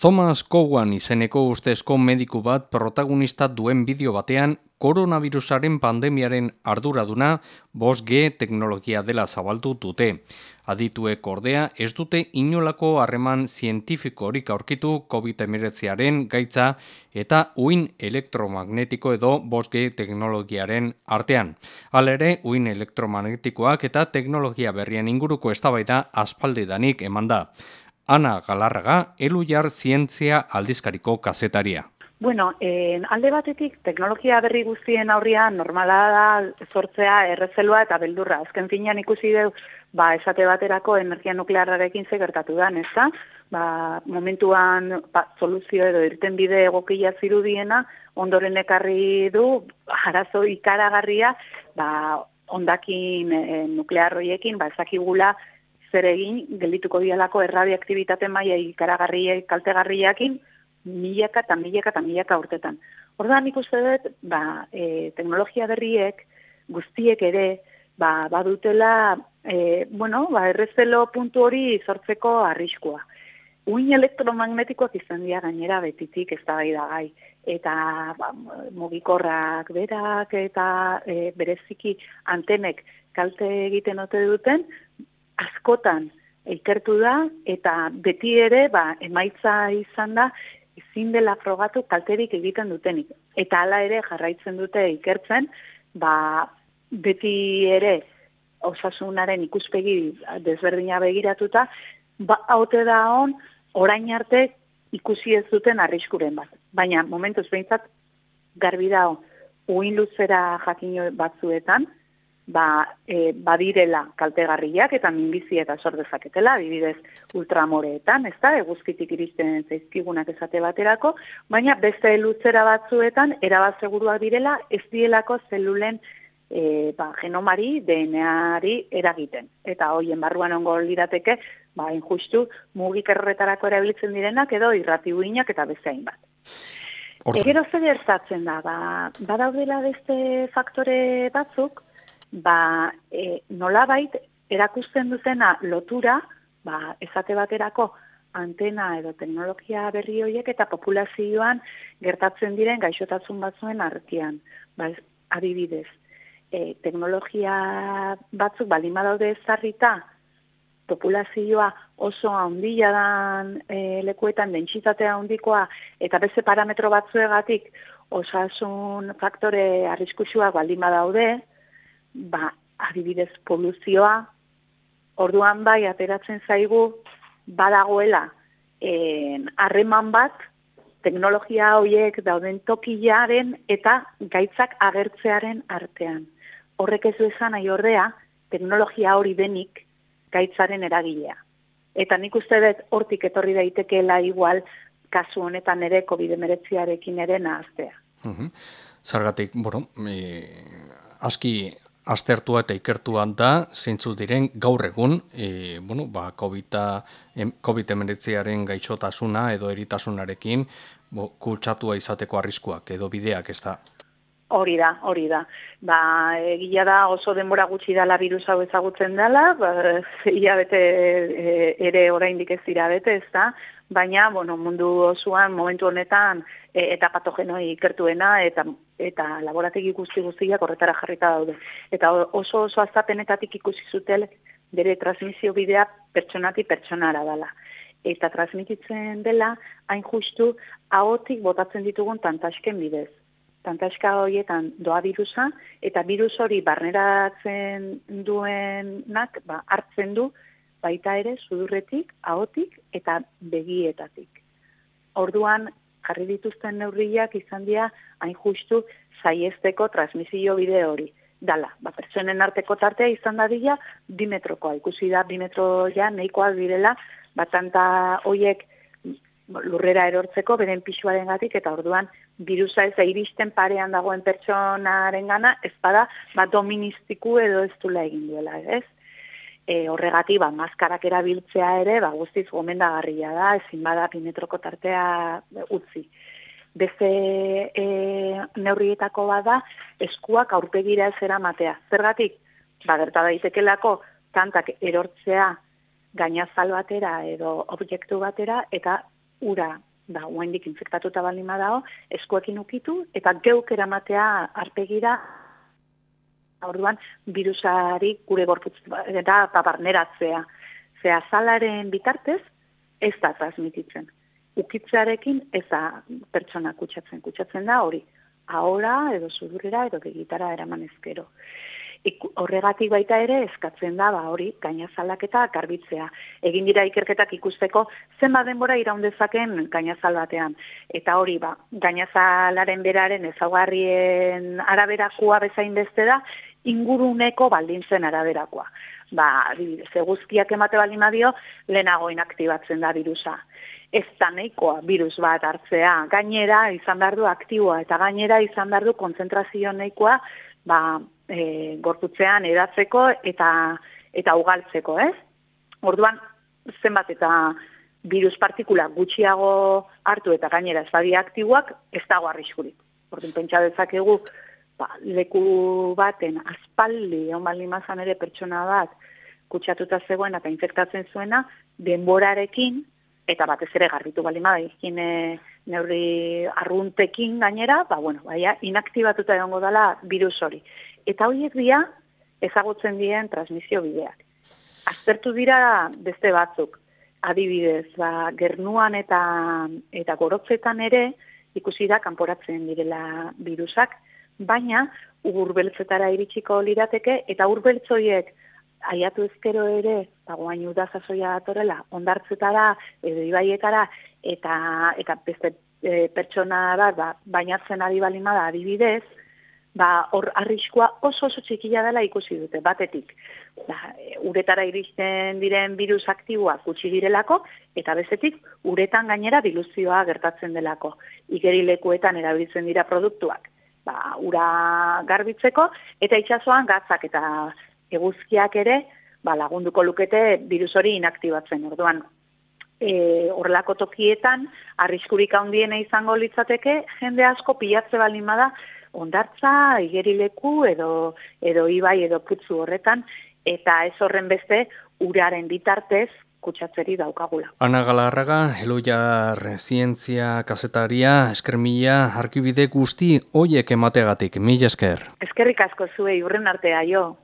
Thomas Cowan izeneko ustezko mediku bat protagonista duen bideo batean koronavirusaren pandemiaren arduraduna 5G teknologia dela zabaldu dute. Adituek ordea ez dute inolako harreman zientifikorik aurkitu COVID-19aren gaitza eta uin elektromagnetiko edo 5G teknologiaren artean. Halere, uin elektromagnetikoak eta teknologia berrien inguruko eztabaida aspaldidanik eman da. Ana Galarraga, Elujar Zientzia Aldizkariko kazetaria. Bueno, en alde batetik teknologia berri guztien aurrian normala da sortzea errezelua eta beldurra. Azken finean ikusi du, ba, esate baterako energia nuklearrarekin ze gertatu da, ezta? Ba, momentuan ba, soluzio edo irten bide egokia zirudiena, ondoren ekarri du, arazo ikaragarria, ba, ondakin e, nuklearroiekin, ba, ezakigula, zer egin, geldituko dialako erradioaktibitate maia ikaragarriek, kaltegarriakin, milaka eta milaka eta milaka urtetan. Orda nik uste dut, ba, e, teknologia berriek, guztiek ere, ba, badutela, e, bueno, ba, errezelo puntu hori sortzeko arriskua. Uin elektromagnetikoak izan dira gainera betitik ez da gai. Eta ba, mugikorrak berak eta e, bereziki antenek kalte egiten ote duten, askotan ikertu da eta beti ere ba, emaitza izan da ezin dela frogatu kalterik egiten dutenik. Eta hala ere jarraitzen dute ikertzen, ba, beti ere osasunaren ikuspegi desberdina begiratuta, ba, haute da on, orain arte ikusi ez duten arriskuren bat. Baina momentuz behintzat garbi da uin luzera jakin batzuetan, ba, e, badirela kaltegarriak eta minbizi eta sor dezaketela, adibidez ultramoreetan, ez da, eguzkitik iristen zaizkigunak esate baterako, baina beste lutzera batzuetan, erabat seguruak direla, ez dielako zelulen e, ba, genomari, DNAari eragiten. Eta hoien barruan ongo lirateke, ba, injustu, mugik erretarako erabiltzen direnak edo irrati eta beste hainbat. Egero zer gertatzen da, ba, badaudela beste faktore batzuk, ba, e, nolabait erakusten duzena lotura, ba, esate baterako antena edo teknologia berri horiek eta populazioan gertatzen diren gaixotasun batzuen artean. Ba, adibidez, e, teknologia batzuk baldin badaude ezarrita populazioa oso handia dan e, lekuetan dentsitatea handikoa eta beste parametro batzuegatik osasun faktore arriskusuak baldin badaude, ba, adibidez poluzioa, orduan bai, ateratzen zaigu, badagoela, harreman bat, teknologia horiek dauden tokiaren eta gaitzak agertzearen artean. Horrek ez du esan nahi ordea, teknologia hori denik gaitzaren eragilea. Eta nik uste dut hortik etorri daitekeela igual kasu honetan ere COVID-19arekin ere nahaztea. Zargatik, bueno, e, aski Astertua eta ikertua da, zeintzu diren gaur egun, e, bueno, ba, COVID-19aren gaixotasuna edo eritasunarekin bo, kultsatua izateko arriskuak edo bideak ez da. Hori da, hori da. Ba, egia da oso denbora gutxi dala virus hau ezagutzen dela, ba, ia bete e, ere oraindik ez dira bete, ez da, baina bueno, mundu osoan momentu honetan e, eta patogenoi ikertuena eta eta laborategi guzti guztiak horretara jarrita daude. Eta oso oso azapenetatik ikusi zutel bere transmisio bidea pertsonati pertsonara dela. Eta transmititzen dela, hain justu, ahotik botatzen ditugun tantasken bidez. Tantaska horietan doa virusa, eta virus hori barneratzen duenak ba, hartzen du, baita ere sudurretik, ahotik eta begietatik. Orduan, jarri dituzten neurriak izan dira hain justu saiesteko transmisio bide hori. Dala, ba, pertsonen arteko tartea izan da dira bimetrokoa. Ikusi da bimetro ja nahikoa direla, batanta hoiek lurrera erortzeko beren pixuaren gatik, eta orduan virusa ez iristen parean dagoen pertsonaren gana, ez bada, ba, doministiku edo ez dula egin duela, ez? E, horregati ba, maskarak erabiltzea ere ba, guztiz gomendagarria da, ezin bada pimetroko tartea utzi. Beste e, neurrietako bada eskuak aurpegira ez eramatea. Zergatik, ba, gerta daitekelako tantak erortzea gainazal batera edo objektu batera eta ura ba, uendik infektatuta balima dao, eskuekin ukitu, eta geuk eramatea arpegira, orduan, virusari gure gorputz eta paparneratzea. Zea, zalaren bitartez, ez da transmititzen. Ukitzearekin ez da pertsona kutsatzen. Kutsatzen da hori, ahora edo sudurera edo begitara eraman ezkero horregatik baita ere eskatzen da ba hori gainazalak eta garbitzea. Egin dira ikerketak ikusteko zenbat denbora iraun dezaken gainazal batean eta hori ba gainazalaren beraren ezaugarrien araberakoa bezain beste da inguruneko baldintzen araberakoa. Ba, zeguzkiak emate baldin badio, lehenago inaktibatzen da virusa. Ez da nahikoa virus bat hartzea, gainera izan behar du aktiboa, eta gainera izan behar du konzentrazio nahikoa, ba, e, gorputzean edatzeko eta eta ugaltzeko, ez? Orduan, zenbat eta virus partikula gutxiago hartu eta gainera ez badia aktiboak, ez dago arriskurik. Orduan, pentsa dezakegu, ba, leku baten aspaldi, egon bali mazan ere pertsona bat, kutsatuta zegoen eta infektatzen zuena, denborarekin, eta batez ere garbitu bali ma, izkin neurri arruntekin gainera, ba, bueno, baina inaktibatuta egongo dela virus hori eta horiek dira ezagutzen dien transmisio bideak. Aztertu dira beste batzuk, adibidez, ba, gernuan eta, eta gorotzetan ere ikusi da kanporatzen direla virusak, baina urbeltzetara iritsiko lirateke eta urbeltzoiek aiatu ezkero ere, ba, udazazoia datorela, ondartzetara, edo ibaietara, eta, eta beste e, pertsona da, ba, bainatzen ari balimada adibidez, ba, hor arriskua oso oso txikia dela ikusi dute, batetik. Ba, uretara iristen diren virus aktiboa gutxi direlako, eta bezetik uretan gainera diluzioa gertatzen delako. Igerilekuetan erabiltzen dira produktuak, ba, ura garbitzeko, eta itsasoan gatzak eta eguzkiak ere, ba, lagunduko lukete virus hori inaktibatzen. Orduan, e, horrelako tokietan, arriskurik handiena izango litzateke, jende asko pilatze balin bada, ondartza, igerileku edo, edo ibai edo putzu horretan, eta ez horren beste uraren bitartez kutsatzeri daukagula. Ana Galarraga, Eloiar Zientzia Kazetaria, Eskermila, Arkibide guzti hoiek emategatik, mila esker. Eskerrik asko zuei, urren artea, jo.